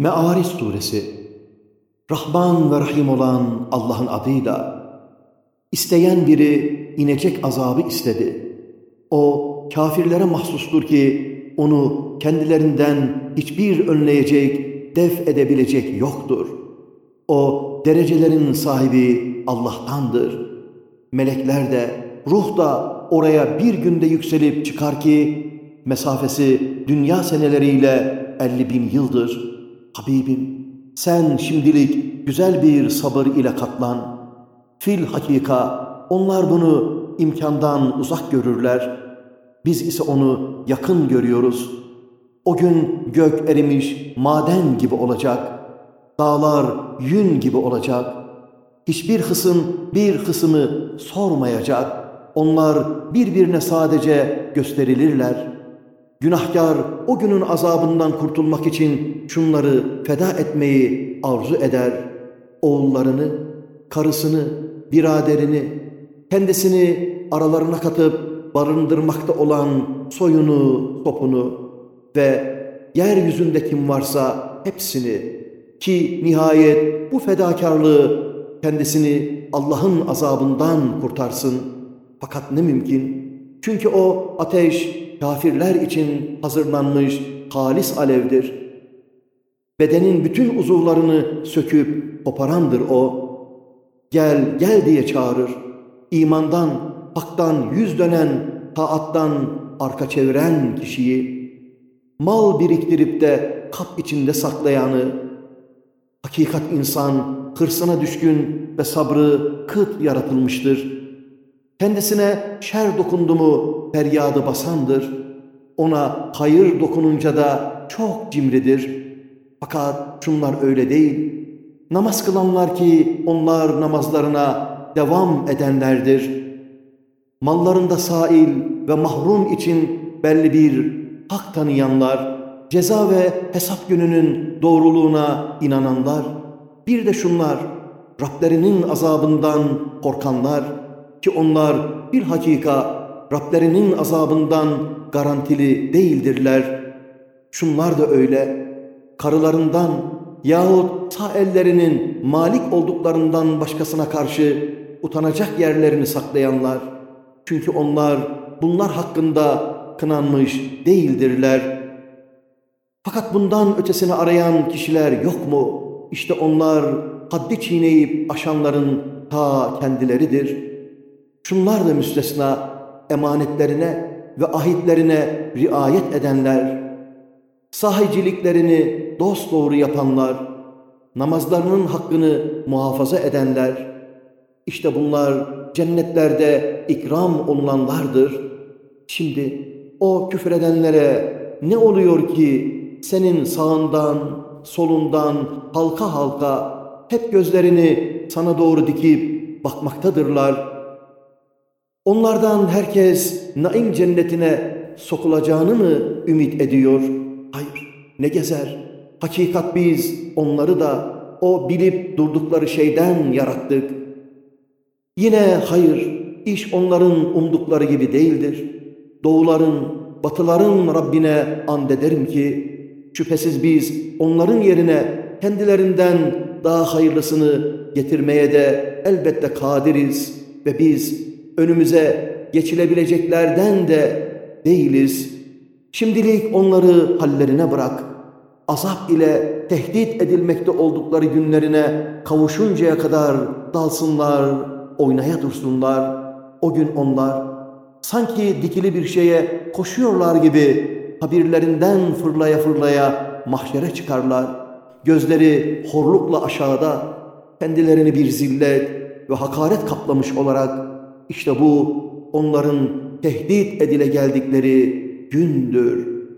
Me'ariz Suresi Rahman ve Rahim olan Allah'ın adıyla isteyen biri inecek azabı istedi. O kafirlere mahsustur ki onu kendilerinden hiçbir önleyecek, def edebilecek yoktur. O derecelerin sahibi Allah'tandır. Melekler de, ruh da oraya bir günde yükselip çıkar ki mesafesi dünya seneleriyle elli bin yıldır.'' Habibim sen şimdilik güzel bir sabır ile katlan. Fil hakika onlar bunu imkandan uzak görürler. Biz ise onu yakın görüyoruz. O gün gök erimiş maden gibi olacak. Dağlar yün gibi olacak. Hiçbir kısım bir kısmı sormayacak. Onlar birbirine sadece gösterilirler.'' Günahkar o günün azabından kurtulmak için şunları feda etmeyi arzu eder. Oğullarını, karısını, biraderini, kendisini aralarına katıp barındırmakta olan soyunu, topunu ve yeryüzünde kim varsa hepsini ki nihayet bu fedakarlığı kendisini Allah'ın azabından kurtarsın. Fakat ne mümkün? Çünkü o ateş kafirler için hazırlanmış halis alevdir. Bedenin bütün uzuvlarını söküp koparandır o. Gel, gel diye çağırır. İmandan, haktan yüz dönen, taattan arka çeviren kişiyi, mal biriktirip de kap içinde saklayanı, hakikat insan hırsına düşkün ve sabrı kıt yaratılmıştır.'' Kendisine şer dokundu mu feryadı basandır. Ona hayır dokununca da çok cimridir. Fakat şunlar öyle değil. Namaz kılanlar ki onlar namazlarına devam edenlerdir. Mallarında sail ve mahrum için belli bir hak tanıyanlar, ceza ve hesap gününün doğruluğuna inananlar, bir de şunlar, Rablerinin azabından korkanlar, ki onlar bir hakika Rablerinin azabından garantili değildirler. Şunlar da öyle. Karılarından yahut sağ ellerinin malik olduklarından başkasına karşı utanacak yerlerini saklayanlar. Çünkü onlar bunlar hakkında kınanmış değildirler. Fakat bundan ötesini arayan kişiler yok mu? İşte onlar haddi çiğneyip aşanların ta kendileridir.'' Şunlar da müstesna emanetlerine ve ahitlerine riayet edenler, sahiciliklerini dost doğru yapanlar, namazlarının hakkını muhafaza edenler, işte bunlar cennetlerde ikram olunanlardır. Şimdi o küfredenlere ne oluyor ki senin sağından, solundan halka halka hep gözlerini sana doğru dikip bakmaktadırlar.'' Onlardan herkes naim cennetine sokulacağını mı ümit ediyor? Hayır, ne gezer. Hakikat biz onları da o bilip durdukları şeyden yarattık. Yine hayır, iş onların umdukları gibi değildir. Doğuların, batıların Rabbine and ederim ki, şüphesiz biz onların yerine kendilerinden daha hayırlısını getirmeye de elbette kadiriz ve biz önümüze geçilebileceklerden de değiliz. Şimdilik onları hallerine bırak. Azap ile tehdit edilmekte oldukları günlerine kavuşuncaya kadar dalsınlar, oynaya dursunlar. O gün onlar sanki dikili bir şeye koşuyorlar gibi habirlerinden fırlaya fırlaya mahşere çıkarlar. Gözleri horlukla aşağıda kendilerini bir zillet ve hakaret kaplamış olarak işte bu onların tehdit edile geldikleri gündür.